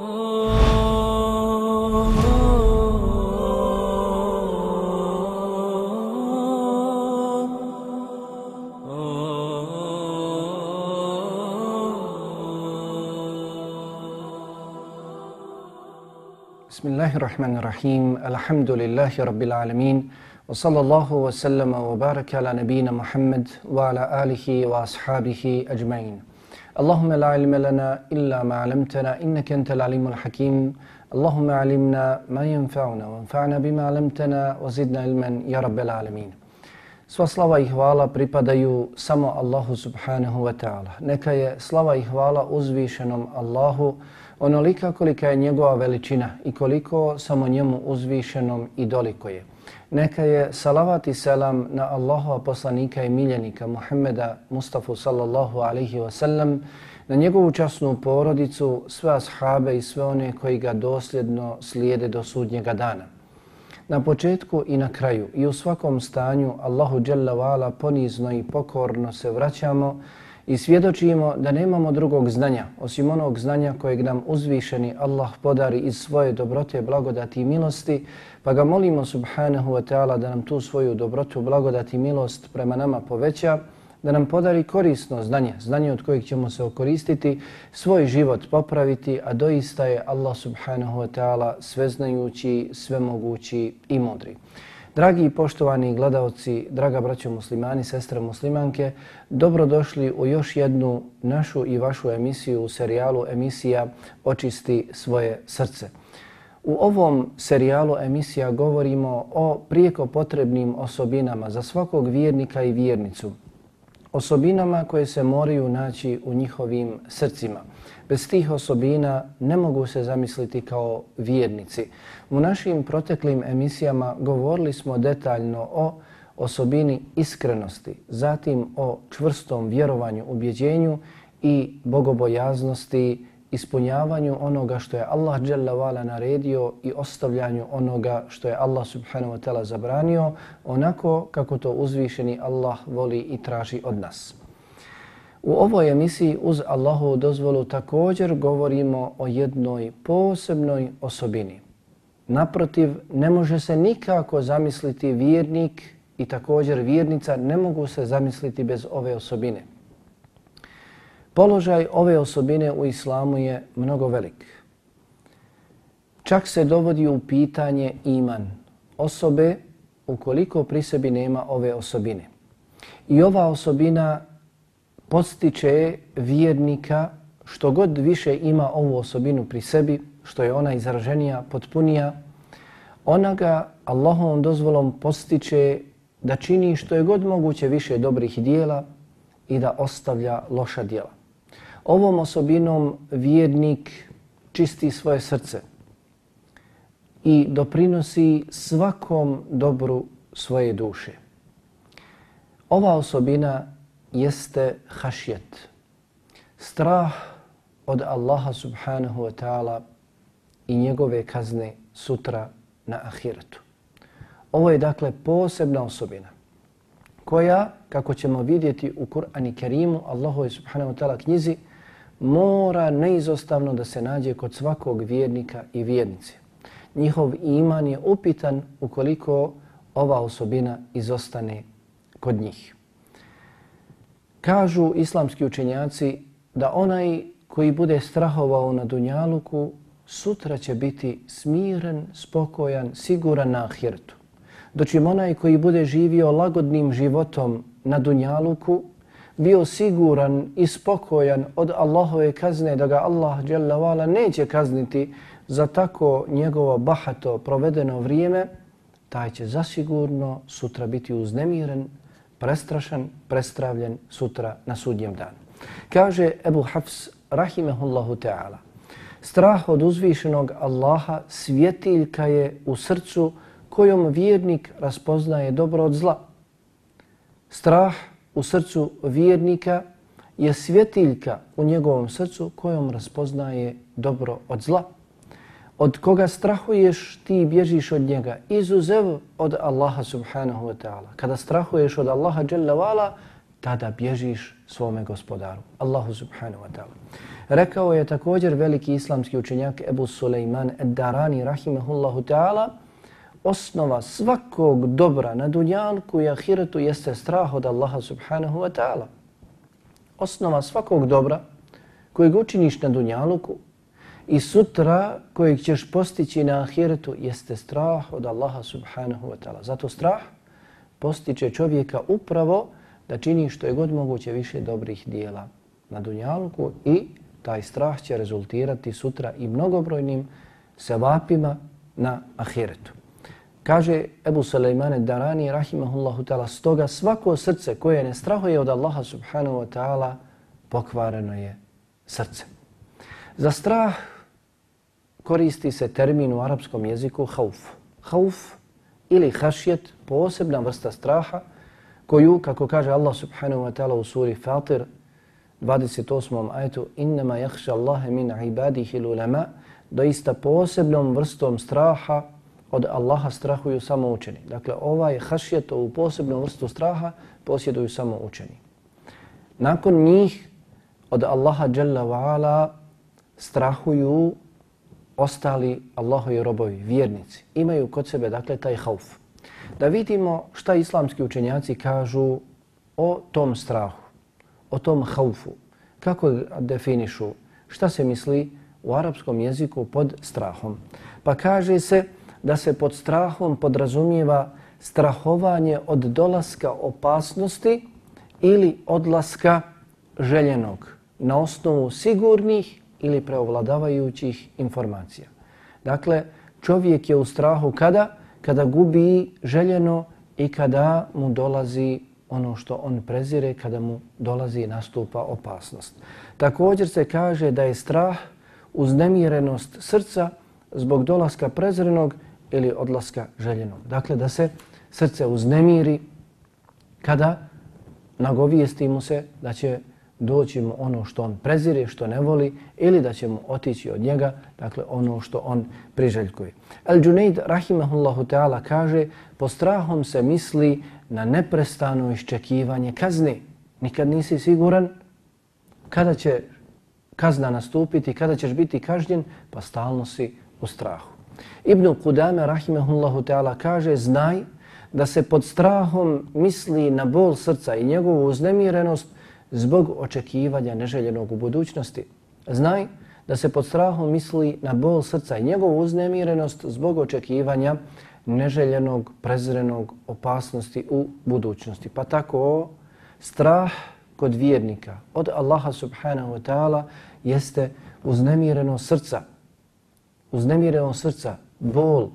بسم الله الرحمن الرحيم الحمد لله رب العالمين وصلى الله وسلم وبارك على نبينا محمد وعلى آله وأصحابه أجمعين Allahumma la علم lana illa ma علمتنا innaka antal alimul hakim. Allahumma 'allimna ma yanfa'una wanfa'na bima 'allamtana wa zidna ilman ya العالمين alamin. Sva slava i hvala pripadaju samo Allahu subhanahu wa ta'ala. Neka je slava i hvala uzvišenom Allahu onolika kolika je njegova veličina i koliko samo njemu uzvišenom i doliko je. Neka je salavat i selam na Allahova poslanika i miljenika Muhammeda Mustafa sallallahu alaihi wa sallam, na njegovu časnu porodicu, sve ashabe i sve one koji ga dosljedno slijede do sudnjega dana. Na početku i na kraju i u svakom stanju Allahu dželle vala ponizno i pokorno se vraćamo i svjedočimo da nemamo drugog znanja osim onog znanja kojeg nam uzvišeni Allah podari iz svoje dobrote, blagodati i milosti, pa ga molimo subhanahu wa ta'ala da nam tu svoju dobrotu, blagodati i milost prema nama poveća, da nam podari korisno znanje, znanje od kojeg ćemo se okoristiti, svoj život popraviti, a doista je Allah subhanahu wa ta'ala sveznajući, svemogući i mudri. Dragi i poštovani gledalci, draga braćo muslimani, sestre muslimanke, dobrodošli u još jednu našu i vašu emisiju u serijalu emisija Očisti svoje srce. U ovom serijalu emisija govorimo o prijeko potrebnim osobinama za svakog vjernika i vjernicu. Osobinama koje se moraju naći u njihovim srcima. Bez tih osobina ne mogu se zamisliti kao vjernici. U našim proteklim emisijama govorili smo detaljno o osobini iskrenosti, zatim o čvrstom vjerovanju, ubjeđenju i bogobojaznosti, ispunjavanju onoga što je Allah dželle naredio i ostavljanju onoga što je Allah subhanahu wa ta'ala zabranio, onako kako to uzvišeni Allah voli i traži od nas. U ovoj emisiji uz Allahovu dozvolu također govorimo o jednoj posebnoj osobini. Naprotiv, ne može se nikako zamisliti vjernik i također vjernica ne mogu se zamisliti bez ove osobine. Položaj ove osobine u islamu je mnogo velik. Čak se dovodi u pitanje iman osobe ukoliko pri sebi nema ove osobine. I ova osobina postiče vjernika što god više ima ovu osobinu pri sebi, što je ona izraženija, potpunija, ona ga Allahovom dozvolom postiče da čini što je god moguće više dobrih dijela i da ostavlja loša dijela. Ovom osobinom vjernik čisti svoje srce i doprinosi svakom dobru svoje duše. Ova osobina jeste hašjet. Strah od Allaha subhanahu wa ta'ala i njegove kazne sutra na ahiretu. Ovo je dakle posebna osobina koja, kako ćemo vidjeti u Kur'ani Kerimu, Allahu subhanahu wa ta'ala knjizi, mora neizostavno da se nađe kod svakog vjernika i vjernice. Njihov iman je upitan ukoliko ova osobina izostane kod njih. Kažu islamski učenjaci da onaj koji bude strahovao na Dunjaluku sutra će biti smiren, spokojan, siguran na ahirtu. Doćim onaj koji bude živio lagodnim životom na Dunjaluku, bio siguran i spokojan od Allahove kazne da ga Allah vala, neće kazniti za tako njegovo bahato provedeno vrijeme, taj će zasigurno sutra biti uznemiren, prestrašan, prestravljen sutra na sudnjem danu. Kaže Ebu Hafs, rahimehullahu ta'ala, strah od uzvišenog Allaha svjetiljka je u srcu kojom vjernik raspoznaje dobro od zla. Strah u srcu vjernika je svjetiljka u njegovom srcu kojom raspoznaje dobro od zla od koga strahuješ, ti bježiš od njega. Izuzev od Allaha subhanahu wa ta'ala. Kada strahuješ od Allaha jalla vala, tada bježiš svome gospodaru. Allahu subhanahu wa ta'ala. Rekao je također veliki islamski učenjak Ebu Suleiman Ed-Darani rahimahullahu ta'ala, osnova svakog dobra na dunjalku i ahiretu jeste strah od Allaha subhanahu wa ta'ala. Osnova svakog dobra kojeg učiniš na dunjaluku i sutra kojeg ćeš postići na ahiretu jeste strah od Allaha subhanahu wa ta'ala. Zato strah postiče čovjeka upravo da čini što je god moguće više dobrih dijela na dunjalku i taj strah će rezultirati sutra i mnogobrojnim sevapima na ahiretu. Kaže Ebu Sulejmane Darani, rahimahullahu ta'ala, stoga svako srce koje ne strahuje od Allaha subhanahu wa ta'ala, pokvareno je srce. Za strah koristi se termin u arapskom jeziku hauf. Hauf ili hašjet, posebna vrsta straha, koju, kako kaže Allah subhanahu wa ta'ala u suri Fatir, 28. ajetu, innama jahša Allahe min ibadihi lulema, doista posebnom vrstom straha od Allaha strahuju samo učeni. Dakle, ovaj hašjet, ovu posebnu vrstu straha posjeduju samo učeni. Nakon njih od Allaha Jalla wa'ala strahuju ostali Allahovi robovi, vjernici. Imaju kod sebe, dakle, taj hauf. Da vidimo šta islamski učenjaci kažu o tom strahu, o tom haufu. Kako definišu, šta se misli u arapskom jeziku pod strahom. Pa kaže se da se pod strahom podrazumijeva strahovanje od dolaska opasnosti ili odlaska željenog na osnovu sigurnih ili preovladavajućih informacija. Dakle, čovjek je u strahu kada? Kada gubi željeno i kada mu dolazi ono što on prezire, kada mu dolazi i nastupa opasnost. Također se kaže da je strah uznemirenost srca zbog dolaska prezrenog ili odlaska željenog. Dakle, da se srce uznemiri kada nagovijesti mu se da će doći mu ono što on prezire, što ne voli, ili da će mu otići od njega, dakle ono što on priželjkuje. Al-Junaid, rahimahullahu ta'ala, kaže, po strahom se misli na neprestano iščekivanje kazne. Nikad nisi siguran kada će kazna nastupiti, kada ćeš biti kažnjen, pa stalno si u strahu. Ibn Kudame, rahimehullahu ta'ala, kaže, znaj da se pod strahom misli na bol srca i njegovu uznemirenost, zbog očekivanja neželjenog u budućnosti. Znaj da se pod strahom misli na bol srca i njegovu uznemirenost zbog očekivanja neželjenog, prezrenog opasnosti u budućnosti. Pa tako strah kod vjernika od Allaha subhanahu wa ta'ala jeste uznemireno srca. Uznemireno srca, bol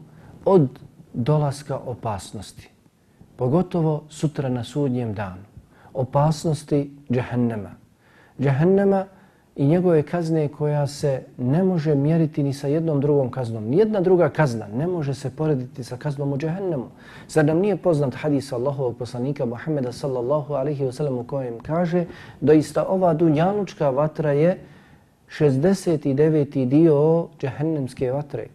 od dolaska opasnosti. Pogotovo sutra na sudnjem danu opasnosti džahennema. Džahennema i njegove kazne koja se ne može mjeriti ni sa jednom drugom kaznom. Nijedna druga kazna ne može se porediti sa kaznom u džahennemu. Zar nam nije poznat hadis Allahovog poslanika Muhammeda sallallahu alaihi wasallam u kojem kaže doista ova dunjalučka vatra je 69. dio džehennemske vatre.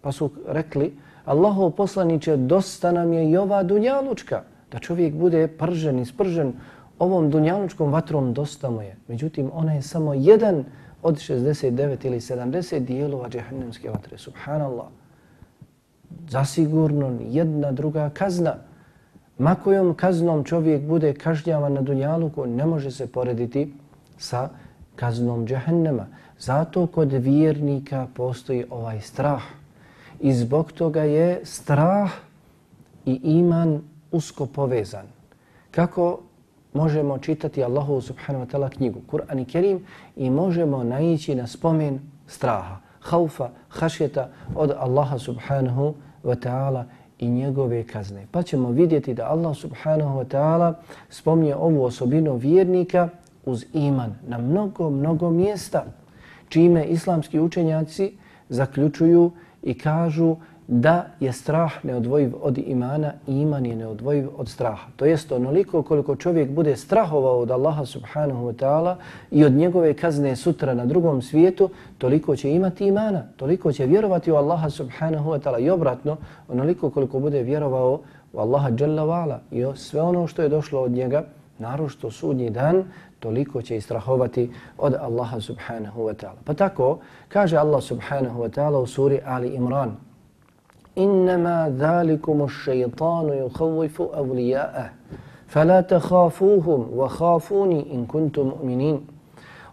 Pa su rekli Allahov poslaniće dosta nam je i ova dunjalučka da čovjek bude pržen i spržen ovom dunjalučkom vatrom dosta mu je. Međutim, ona je samo jedan od 69 ili 70 dijelova džehennemske vatre. Subhanallah. Zasigurno jedna druga kazna. Ma kojom kaznom čovjek bude kažnjavan na dunjaluku, ne može se porediti sa kaznom džehennema. Zato kod vjernika postoji ovaj strah. I zbog toga je strah i iman usko povezan. Kako možemo čitati Allahu subhanahu wa ta'ala knjigu, Kur'an i Kerim, i možemo naići na spomen straha, haufa, hašjeta od Allaha subhanahu wa ta'ala i njegove kazne. Pa ćemo vidjeti da Allah subhanahu wa ta'ala spomnje ovu osobinu vjernika uz iman na mnogo, mnogo mjesta, čime islamski učenjaci zaključuju i kažu da je strah neodvojiv od imana i iman je neodvojiv od straha. To jest onoliko koliko čovjek bude strahovao od Allaha subhanahu wa ta'ala i od njegove kazne sutra na drugom svijetu, toliko će imati imana, toliko će vjerovati u Allaha subhanahu wa ta'ala i obratno, onoliko koliko bude vjerovao u Allaha jalla wa'ala i sve ono što je došlo od njega, narošto sudnji dan, toliko će istrahovati od Allaha subhanahu wa ta'ala. Pa tako kaže Allah subhanahu wa ta'ala u suri Ali Imran, إنما ذلكم الشيطان يخوف أولياءه فلا تخافوهم وخافوني إن كنتم مؤمنين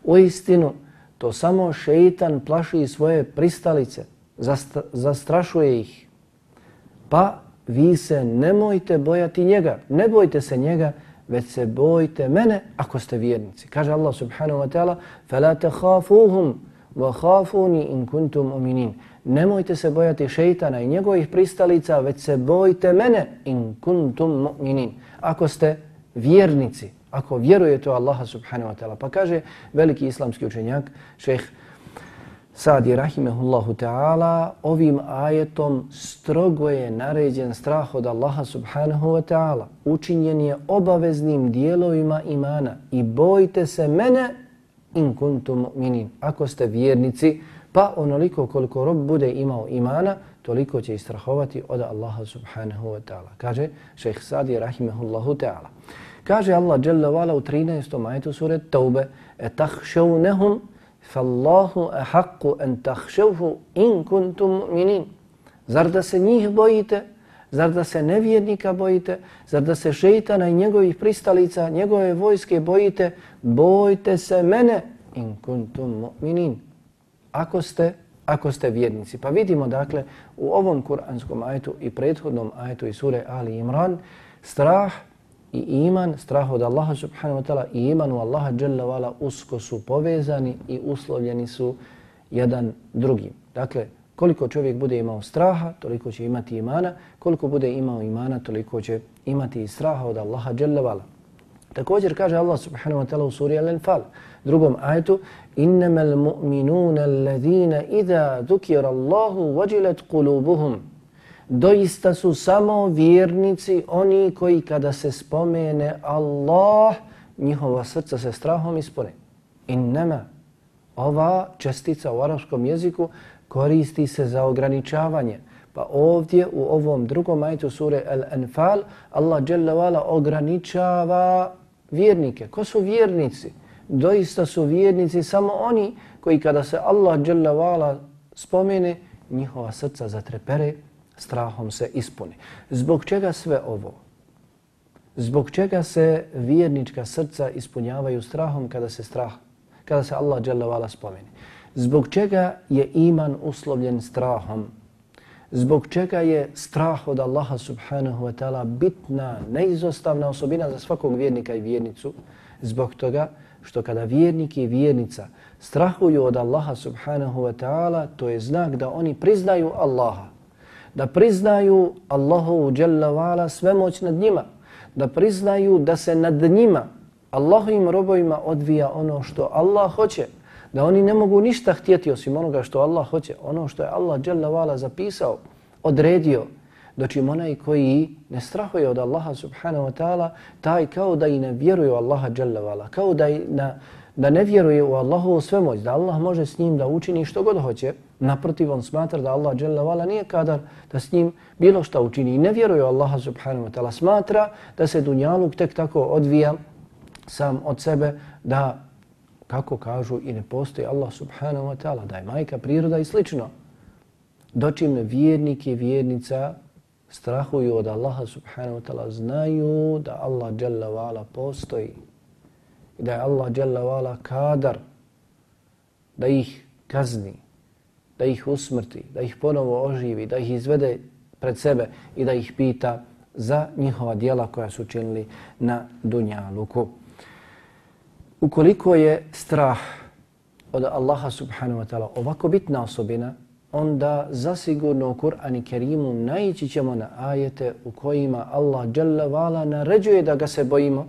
ويستنوا To samo šeitan plaši svoje pristalice, zastrašuje ih. Pa vi se nemojte bojati njega, ne bojte se njega, već se bojte mene ako ste vjernici. Kaže Allah subhanahu wa ta'ala فَلَا تَخَافُوهُمْ وَخَافُونِ إِن كُنْتُمْ أُمِنِينَ Nemojte se bojati šeitana i njegovih pristalica, već se bojte mene in kuntum mu'minin. Ako ste vjernici, ako vjerujete u Allaha subhanahu wa ta'ala. Pa kaže veliki islamski učenjak, šeheh Sadi rahimehullahu ta'ala, ovim ajetom strogo je naređen strah od Allaha subhanahu wa ta'ala. Učinjen je obaveznim dijelovima imana i bojte se mene in kuntum mu'minin. Ako ste vjernici, pa onoliko koliko rob bude imao imana, toliko će istrahovati od Allaha subhanahu wa ta'ala. Kaže šejh Sadi rahimehullahu ta'ala. Kaže Allah Jalla wala u 13. ajetu sure Taube, etahšavnehum fallahu ahakku en tahšavhu in kuntum mu'minin. Zar da se njih bojite? Zar da se nevjernika bojite? Zar da se šeitana i njegovih pristalica, njegove vojske bojite? Bojte se mene in kuntum mu'minin. Ako ste, ako ste vjernici. Pa vidimo dakle u ovom kuranskom ajetu i prethodnom ajetu iz sure Ali Imran strah i iman, strah od Allaha subhanahu wa ta'ala i iman u Allaha jalla wala usko su povezani i uslovljeni su jedan drugim. Dakle, koliko čovjek bude imao straha, toliko će imati imana, koliko bude imao imana, toliko će imati i straha od Allaha jalla wala. Također kaže Allah subhanahu wa ta'ala u suri Al-Anfal, drugom ajetu, innamal mu'minuna alladhina idha dhukira Allahu wajilat qulubuhum doista su samo vjernici oni koji kada se spomene Allah, njihova srca se strahom ispune. Innama, ova čestica u arapskom jeziku koristi se za ograničavanje. Pa ovdje u ovom drugom majtu sure Al-Anfal Allah dželle ograničava vjernike. Ko su vjernici? Doista su vjernici samo oni koji kada se Allah dželle spomene, njihova srca zatrepere strahom se ispuni. Zbog čega sve ovo? Zbog čega se vjernička srca ispunjavaju strahom kada se strah, kada se Allah dželle spomeni? Zbog čega je iman uslovljen strahom? Zbog čega je strah od Allaha subhanahu wa ta'ala bitna, neizostavna osobina za svakog vjernika i vjernicu? Zbog toga što kada vjernik i vjernica strahuju od Allaha subhanahu wa ta'ala, to je znak da oni priznaju Allaha da priznaju Allahu Jalla wa'ala svemoć nad njima, da priznaju da se nad njima, Allahovim robovima odvija ono što Allah hoće, da oni ne mogu ništa htjeti osim onoga što Allah hoće, ono što je Allah Jalla wa'ala zapisao, odredio, dočim onaj koji ne strahuje od Allaha subhanahu wa ta'ala, taj kao da i ne vjeruje u Allaha Jalla wa'ala, kao da, i na, da ne vjeruje u Allahovu svemoć, da Allah može s njim da učini što god hoće, Naprotiv, on smatra da Allah dželle nije kadar da s njim bilo šta učini i ne vjeruje Allaha subhanahu wa ta'ala. Smatra da se dunjaluk tek tako odvija sam od sebe da, kako kažu, i ne postoji Allah subhanahu wa ta'ala, da je majka priroda i slično. Dočim vjernik i vjernica strahuju od Allaha subhanahu wa ta'ala, znaju da Allah dželle postoji i da je Allah dželle kadar da ih kazni da ih usmrti, da ih ponovo oživi, da ih izvede pred sebe i da ih pita za njihova dijela koja su činili na Dunjaluku. Ukoliko je strah od Allaha subhanahu wa ta'ala ovako bitna osobina, onda zasigurno u Kur'an i Kerimu najići ćemo na ajete u kojima Allah jalla vala naređuje da ga se bojimo.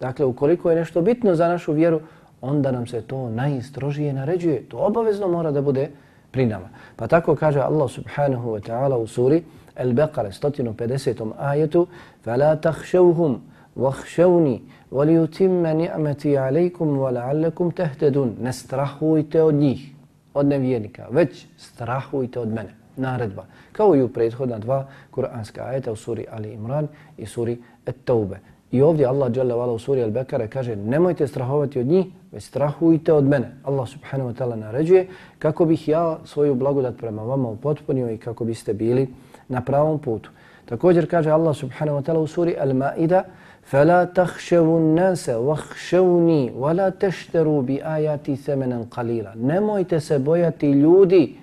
Dakle, ukoliko je nešto bitno za našu vjeru, onda nam se to najstrožije naređuje. To obavezno mora da bude pri nama. Pa tako kaže Allah subhanahu wa ta'ala u suri Al-Baqara 150. ajetu فَلَا تَخْشَوْهُمْ وَخْشَوْنِ وَلِيُتِمَّ نِعْمَتِي عَلَيْكُمْ وَلَعَلَّكُمْ تَهْتَدُونَ Ne strahujte od njih, od nevjernika, već strahujte od mene. Naredba. Kao i u prethodna dva kuranska ajeta u suri Ali Imran i suri At-Tawbe. I ovdje Allah dželle vala u suri Al-Bekare kaže nemojte strahovati od njih, već strahujte od mene. Allah subhanahu wa ta'ala naređuje kako bih ja svoju blagodat prema vama upotpunio i kako biste bili na pravom putu. Također kaže Allah subhanahu wa ta'ala u suri Al-Ma'ida فَلَا تَخْشَوُوا النَّاسَ وَخْشَوْنِي وَلَا تَشْتَرُوا بِآيَاتِ ثَمَنًا قَلِيلًا Nemojte se bojati ljudi,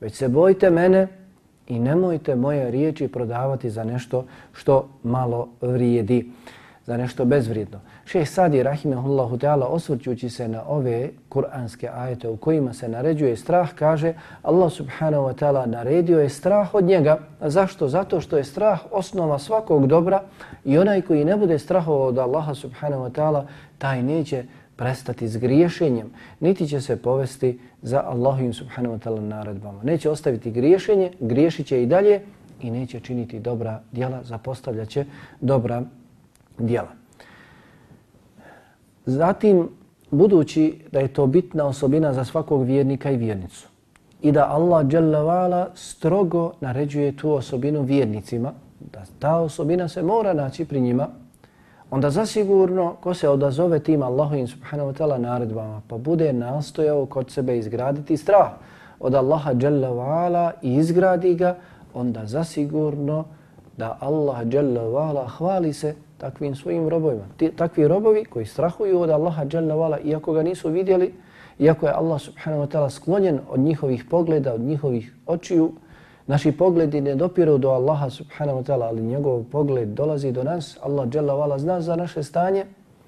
već se bojte mene i nemojte moje riječi prodavati za nešto što malo vrijedi, za nešto bezvrijedno. Šeh Sadi Rahimahullahu Teala osvrćući se na ove kuranske ajete u kojima se naređuje strah, kaže Allah Subhanahu Wa ta'ala naredio je strah od njega. A zašto? Zato što je strah osnova svakog dobra i onaj koji ne bude strahovao od Allaha Subhanahu Wa ta'ala, taj neće prestati s griješenjem, niti će se povesti za Allahim Subhanahu Wa ta'ala naredbama. Neće ostaviti griješenje, griješit će i dalje i neće činiti dobra djela, zapostavljaće dobra djela. Zatim, budući da je to bitna osobina za svakog vjernika i vjernicu i da Allah dželle strogo naređuje tu osobinu vjernicima, da ta osobina se mora naći pri njima, onda zasigurno ko se odazove tim Allahovim subhanahu wa ta'ala naredbama pa bude nastojao kod sebe izgraditi strah od Allaha dželle i izgradi ga, onda zasigurno da Allah dželle hvali se takvim svojim robovima. Ti, takvi robovi koji strahuju od Allaha dželle vala iako ga nisu vidjeli, iako je Allah subhanahu wa ta'ala sklonjen od njihovih pogleda, od njihovih očiju, naši pogledi ne dopiru do Allaha subhanahu wa ta'ala, ali njegov pogled dolazi do nas, Allah dželle vala zna za naše stanje,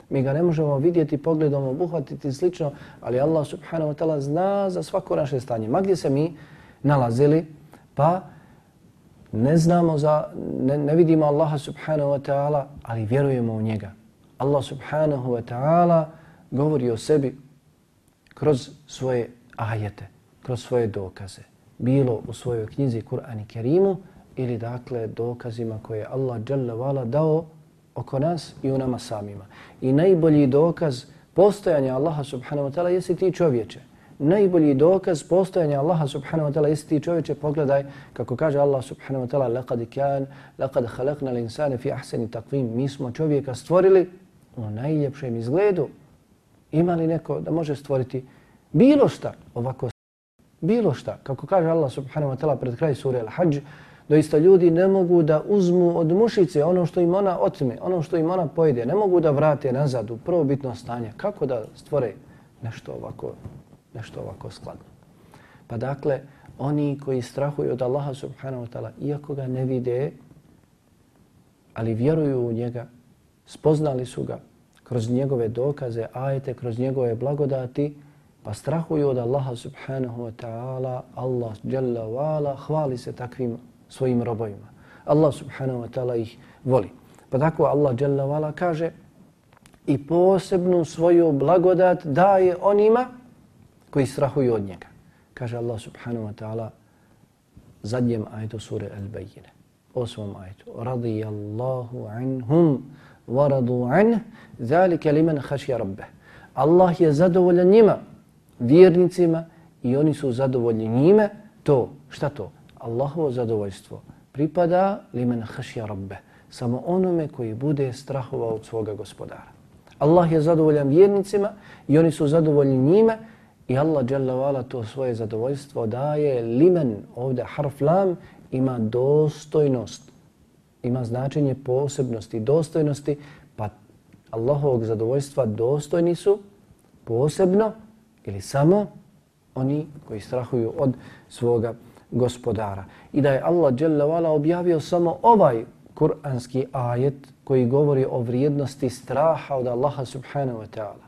mi ga ne možemo vidjeti pogledom, obuhvatiti slično, ali Allah subhanahu wa ta'ala zna za svako naše stanje. Ma gdje se mi nalazili, pa ne znamo za, ne, ne vidimo Allaha subhanahu wa ta'ala, ali vjerujemo u njega. Allah subhanahu wa ta'ala govori o sebi kroz svoje ajete, kroz svoje dokaze. Bilo u svojoj knjizi Kur'an i Kerimu ili dakle dokazima koje Allah dželle vala dao oko nas i u nama samima. I najbolji dokaz postojanja Allaha subhanahu wa ta'ala jesi ti čovječe najbolji dokaz postojanja Allaha subhanahu wa ta'ala isti čovječe, pogledaj kako kaže Allah subhanahu wa ta'ala laqad kan, laqad khalaqna l'insane fi ahsani taqvim. Mi smo čovjeka stvorili u najljepšem izgledu. Ima li neko da može stvoriti bilo šta ovako bilo šta, kako kaže Allah subhanahu wa ta'ala pred kraj sure Al-Hajj, doista ljudi ne mogu da uzmu od mušice ono što im ona otme, ono što im ona pojede, ne mogu da vrate nazad u prvobitno stanje. Kako da stvore nešto ovako nešto ovako skladno. Pa dakle, oni koji strahuju od Allaha subhanahu wa ta'ala, iako ga ne vide, ali vjeruju u njega, spoznali su ga kroz njegove dokaze, ajete, kroz njegove blagodati, pa strahuju od Allaha subhanahu wa ta'ala, Allah jalla wa'ala, hvali se takvim svojim robovima. Allah subhanahu wa ta'ala ih voli. Pa tako Allah jalla wa'ala kaže i posebnu svoju blagodat daje onima koji strahuju od njega. Kaže Allah subhanahu wa ta'ala zadnjem ajetu sure Al-Bayyine, osmom ajetu. Radijallahu anhum wa radu anh, zalike liman hašja rabbe. Allah je zadovoljan njima, vjernicima, i oni su zadovoljni njime. To, šta to? Allahovo zadovoljstvo pripada liman hašja rabbe, Samo onome koji bude strahovao od svoga gospodara. Allah je zadovoljan vjernicima i oni su zadovoljni njime, I Allah dželle to svoje zadovoljstvo daje limen, ovdje harf lam, ima dostojnost, ima značenje posebnosti, dostojnosti, pa Allahovog zadovoljstva dostojni su posebno ili samo oni koji strahuju od svoga gospodara. I da je Allah dželle objavio samo ovaj kuranski ajet koji govori o vrijednosti straha od Allaha subhanahu wa ta'ala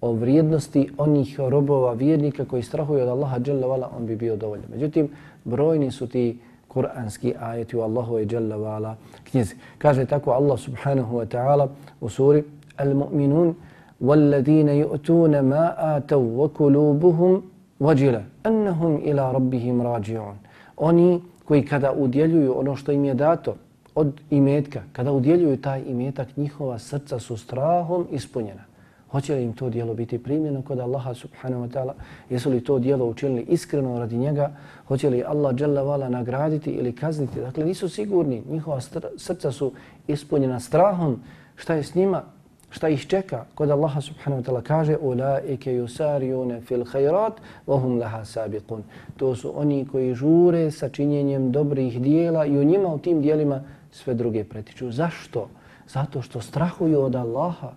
o vrijednosti onih robova vjernika koji strahuju od Allaha dželle vala, on bi bio dovoljan. Međutim, brojni su ti kuranski ajeti u Allahu i dželle vala knjizi. Kaže tako Allah subhanahu wa ta'ala u suri Al-Mu'minun وَالَّذِينَ يُؤْتُونَ مَا آتَوْا وَكُلُوبُهُمْ وَجِلَ أَنَّهُمْ إِلَى رَبِّهِمْ رَاجِعُونَ Oni koji kada udjeljuju ono što im je dato od imetka, kada udjeljuju taj imetak, njihova srca su strahom ispunjena. Hoće li im to dijelo biti primljeno kod Allaha subhanahu wa ta'ala? Jesu li to dijelo učinili iskreno radi njega? Hoće li Allah jalla vala nagraditi ili kazniti? Dakle, nisu sigurni. Njihova srca su ispunjena strahom. Šta je s njima? šta ih čeka kod Allaha subhanahu wa ta'ala kaže ulaike yusariune fil khairat wa hum laha sabiqun to su oni koji žure sa činjenjem dobrih dijela i u njima u tim dijelima sve druge pretiču zašto zato što strahuju od Allaha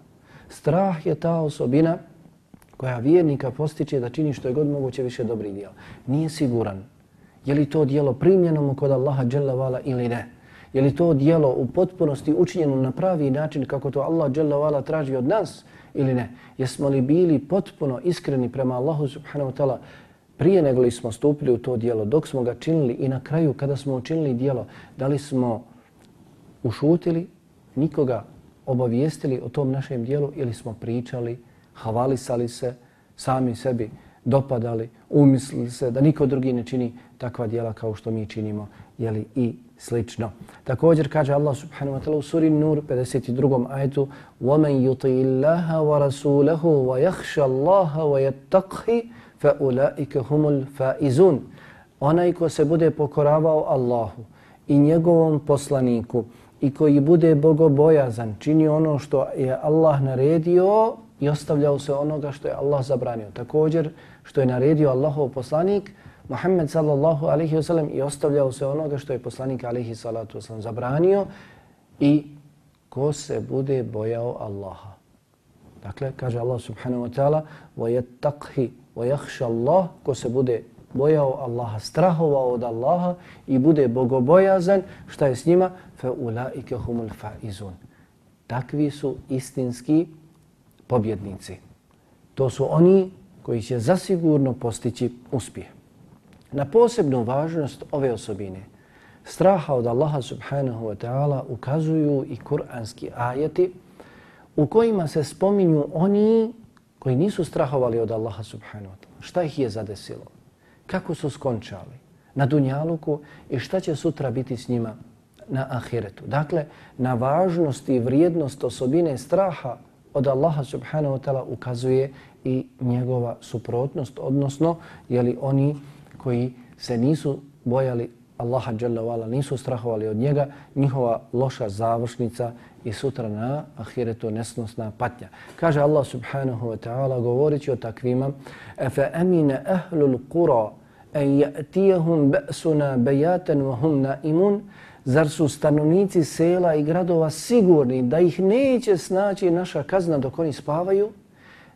strah je ta osobina koja vjernika postiče da čini što je god moguće više dobri djela. nije siguran je li to dijelo primljeno mu kod Allaha dželle vala ili ne Je li to dijelo u potpunosti učinjeno na pravi način kako to Allah dželle vala traži od nas ili ne? Jesmo li bili potpuno iskreni prema Allahu subhanahu wa ta'ala prije nego li smo stupili u to dijelo, dok smo ga činili i na kraju kada smo učinili dijelo, da li smo ušutili, nikoga obavijestili o tom našem dijelu ili smo pričali, havalisali se, sami sebi dopadali, umislili se da niko drugi ne čini takva dijela kao što mi činimo, jeli i slično. Također kaže Allah subhanahu wa ta'ala u suri Nur 52. ajetu وَمَنْ يُطِي اللَّهَ وَرَسُولَهُ وَيَخْشَ اللَّهَ وَيَتَّقْهِ فَأُولَٰئِكَ هُمُ الْفَائِزُونَ Onaj ko se bude pokoravao Allahu i njegovom poslaniku i koji bude bogobojazan, čini ono što je Allah naredio i ostavljao se onoga što je Allah zabranio. Također što je naredio Allahov poslanik, Muhammed sallallahu alaihi wasallam i ostavljao se onoga što je poslanik alaihi salatu wasallam zabranio i ko se bude bojao Allaha. Dakle, kaže Allah subhanahu wa ta'ala وَيَتَّقْهِ وَيَخْشَ اللَّهِ ko se bude bojao Allaha, strahovao od Allaha i bude bogobojazan, šta je s njima? Fe ulaike humul faizun. Takvi su istinski pobjednici. To su oni koji će zasigurno postići uspjeh. Na posebnu važnost ove osobine, straha od Allaha subhanahu wa ta'ala ukazuju i kuranski ajeti u kojima se spominju oni koji nisu strahovali od Allaha subhanahu wa ta'ala. Šta ih je zadesilo? Kako su skončali? Na dunjaluku i šta će sutra biti s njima na ahiretu? Dakle, na važnost i vrijednost osobine straha od Allaha subhanahu wa ta'ala ukazuje i njegova suprotnost, odnosno jeli oni koji se nisu bojali Allaha dželle nisu strahovali od njega, njihova loša završnica i sutra na ahiretu nesnosna patnja. Kaže Allah subhanahu wa ta'ala govoreći o takvima Efe amina ahlul qura en ja'tijahum ba'suna bayaten wa hum naimun Zar su stanovnici sela i gradova sigurni da ih neće snaći naša kazna dok oni spavaju?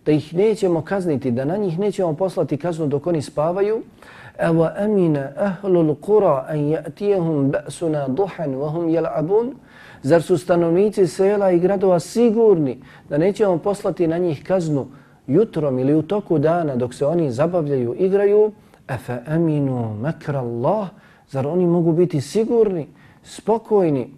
Da ih nećemo kazniti, da na njih nećemo poslati kaznu dok oni spavaju? Evo amina ahlul qura an ya'tiyahum ba'suna duhan wa hum yal'abun Zar su stanovnici sela i gradova sigurni da nećemo poslati na njih kaznu jutrom ili u toku dana dok se oni zabavljaju, igraju? Efe aminu makra Allah. Zar oni mogu biti sigurni, spokojni,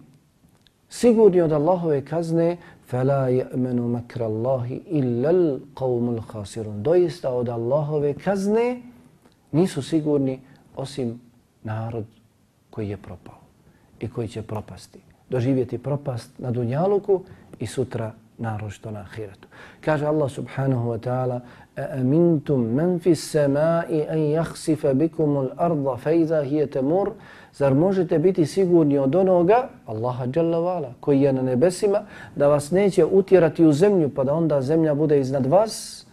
sigurni od Allahove kazne? Fela ya'manu makra Allahi illa qawmul khasirun. Doista od Allahove kazne nisu sigurni osim narod koji je propao i koji će propasti Doživjeti propast na Dunjaluku i sutra narod što na Ahiretu. Kaže Allah subhanahu wa ta'ala أَأَمِنْتُمْ مَنْ فِي السَّمَاءِ أَنْ يَخْسِفَ بِكُمُ الْأَرْضَ فَإِذَا هِيَ تَمُرْ Zar možete biti sigurni od onoga, Allaha Jalla Vala, koji je na nebesima, da vas neće utjerati u zemlju pa da onda zemlja bude iznad vas?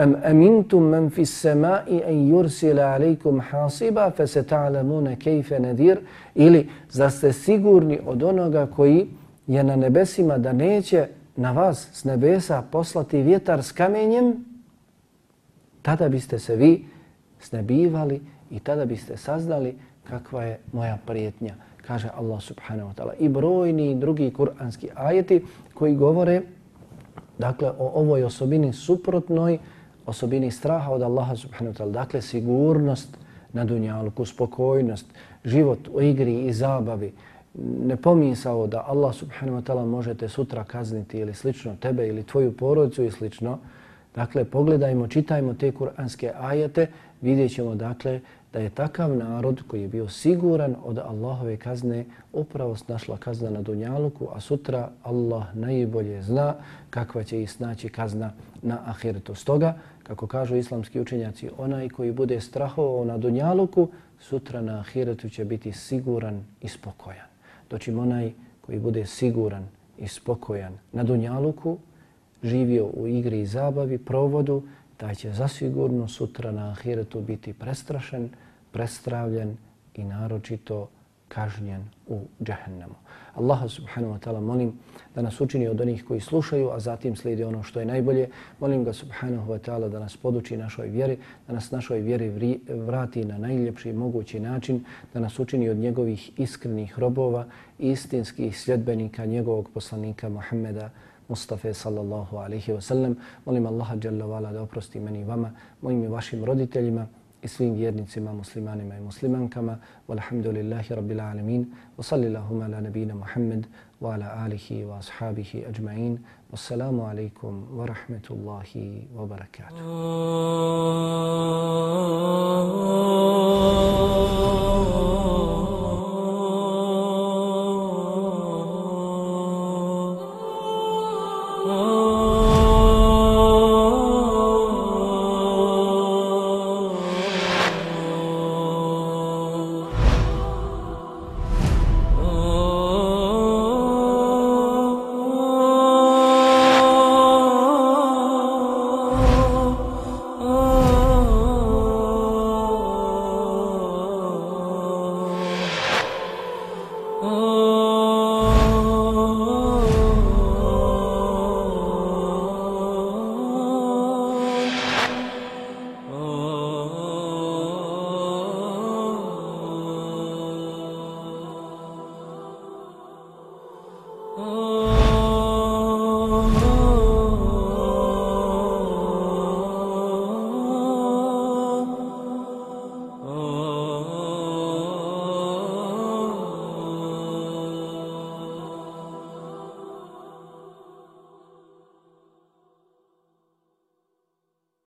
Am amintum man fi samai an yursila alaykum hasiba fasata'lamuna kayfa nadir? Ili za ste sigurni od onoga koji je na nebesima da neće na vas s nebesa poslati vjetar s kamenjem? Tada biste se vi snebivali i tada biste saznali kakva je moja prijetnja kaže Allah subhanahu wa ta'ala. I brojni drugi kuranski ajeti koji govore dakle o ovoj osobini suprotnoj osobini straha od Allaha subhanahu wa ta'ala. Dakle, sigurnost na dunjalku, spokojnost, život u igri i zabavi. Ne pomisao da Allah subhanahu wa ta'ala možete sutra kazniti ili slično tebe ili tvoju porodicu i slično. Dakle, pogledajmo, čitajmo te kuranske ajete, vidjet ćemo dakle da je takav narod koji je bio siguran od Allahove kazne upravo snašla kazna na Dunjaluku, a sutra Allah najbolje zna kakva će ih snaći kazna na Ahiretu. Stoga, kako kažu islamski učenjaci, onaj koji bude strahovao na Dunjaluku, sutra na Ahiretu će biti siguran i spokojan. Doćim onaj koji bude siguran i spokojan na Dunjaluku, živio u igri i zabavi, provodu, taj će zasigurno sutra na ahiretu biti prestrašen, prestravljen i naročito kažnjen u džehennemu. Allaha subhanahu wa ta'ala molim da nas učini od onih koji slušaju, a zatim slijedi ono što je najbolje. Molim ga subhanahu wa ta'ala da nas poduči našoj vjeri, da nas našoj vjeri vrati na najljepši mogući način, da nas učini od njegovih iskrenih robova, istinskih sljedbenika njegovog poslanika Muhammeda Mustafa sallallahu alaihi wa sallam. Molim Allaha jalla vala da oprosti meni i vama, mojim i vašim roditeljima, i svim vjernicima, muslimanima i muslimankama. Walhamdulillahi rabbil alamin. Wa sallallahu ala nabina Muhammad wa ala alihi wa ashabihi ajma'in. Wassalamu alaikum wa rahmetullahi wa barakatuh. Oh, oh, oh,